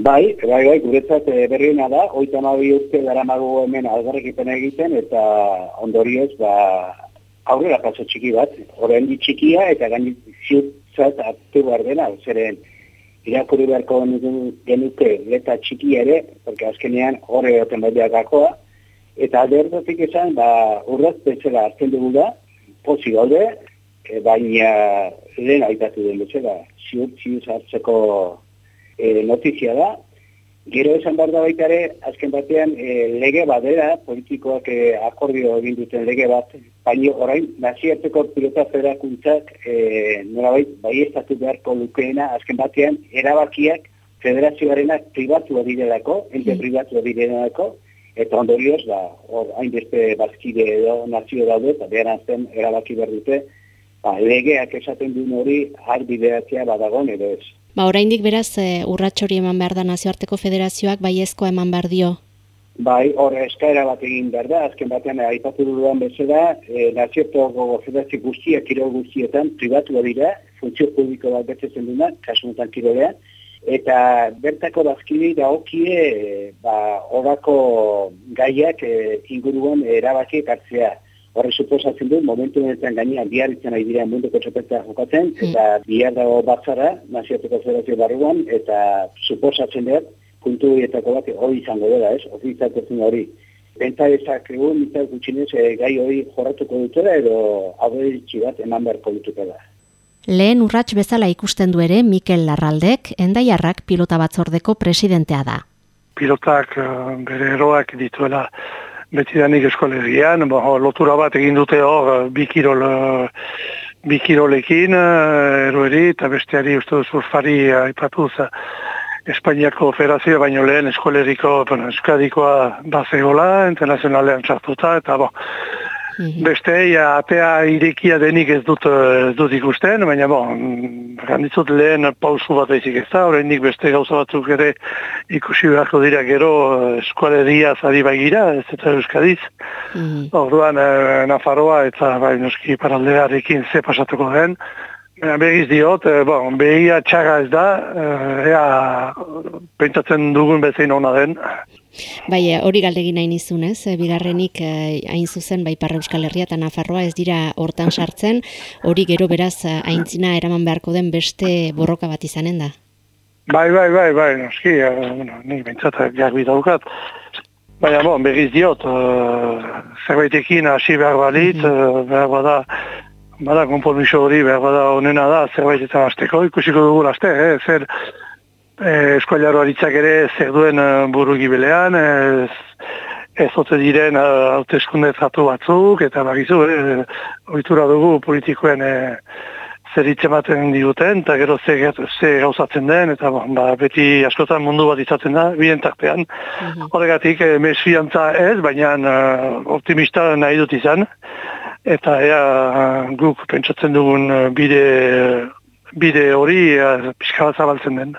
Bai, bai, bai, guretzat e, berriena da, oita mabi urte dara magu hemen algarrekipen egiten, eta ondorioz, ba, aurrera paso txiki bat, horren txikia, eta gaini ziutzat hartu behar dena, zeren, irakurri beharko genuke leta txiki ere, porque azkenean horre oten bai gakoa, eta alde esan, ba, urraz bezala hartzen dugu da, posi gaude, e, baina lehen aitatu den bezala, ziut, ziut hartzeko e, notizia da. Gero esan behar da baita ere, azken batean e, lege badera, politikoak e, akordio egin duten lege bat, baina orain, naziarteko pilota federakuntzak e, norabait, bai estatu beharko lukeena, azken batean, erabakiak federazioarenak pribatu direlako, ente mm. pribatu direlako, eta ondorioz, ba, hor, hainbeste bazkide edo nazio daude, eta behar azten erabaki behar dute, ba, legeak esaten duen hori, har bideatzea badagon edo ez. Ba, oraindik beraz e, urratxori eman behar da nazioarteko federazioak bai ezko eman behar dio? Bai, hor eskaera bat egin behar da, azken batean aipatu dudan bezala, e, nazioarteko federazio guztiak, kiro guztietan, pribatu dira, funtzio publiko bat betzetzen duna, kasunetan kirolean, eta bertako bazkide da okie, ba, horako gaiak e, inguruan erabakiek hartzea horre suposatzen du, momentu honetan gainean biarritzen ari dira munduko txopetea jokatzen, mm. eta bihar dago batzara, naziatuko federazio barruan, eta suposatzen dut, puntu horietako bat, hori izango dela, ez? Ofizatzen hori. Benta ezak egun, mitzak gutxinez, e, gai hori jorratuko dutela, edo aberitxi bat eman beharko dutela. Lehen urrats bezala ikusten du ere Mikel Larraldek, endaiarrak pilota batzordeko presidentea da. Pilotak uh, bere eroak dituela beti danik eskolegian, bo, lotura bat egin dute hor bikirol, bikirolekin eroeri eta besteari uste surfari aipatuz Espainiako Federazioa baino lehen eskoleriko, bueno, eskadikoa bazegola, internazionalean txartuta, eta bo, Mhm. Beste, ja, atea irekia denik ez dut, ez dut ikusten, baina bon, ganditzut lehen pausu bat eizik ez da, horrein beste gauza batzuk ere ikusi beharko dira gero eskualeria zari baigira, ez eta euskadiz. Mm Orduan, eh, Nafarroa eta bai, noski paraldearekin ze pasatuko den, Baina begiz diot, e, bon, behia txaga ez da, e, ea pentsatzen dugun bezein hona den. Bai, eh, hori galdegin nahi nizun, ez? Bigarrenik hain zuzen, bai Parra Euskal Herria eta Nafarroa ez dira hortan sartzen, hori gero beraz haintzina eraman beharko den beste borroka bat izanen da? Bai, bai, bai, bai, noski, bueno, nik bentsatak jarbi daukat. Baina, bon, begiz diot, e, zerbaitekin hasi behar balit, mm -hmm. behar bada, bada konpromiso hori behar bada onena da zerbait eta azteko, ikusiko dugu azte, eh? zer eh, eskualaro aritzak ere zer duen uh, buru gibelean, ez, ez ote diren uh, hauteskunde zatu batzuk, eta bagizu, eh, oitura dugu politikoen eh, zer hitzematen diguten, eta gero ze, ze gauzatzen den, eta ba, beti askotan mundu bat izaten da, bien tartean. Mm Horregatik, eh, mesfiantza ez, baina uh, optimista nahi dut izan eta ea guk pentsatzen dugun bide bide hori pixka zabaltzen den.